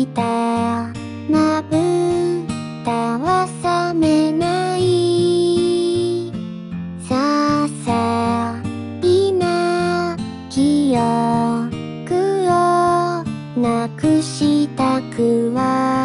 いたまぶたは覚めないさあさあ今記憶をなくしたくは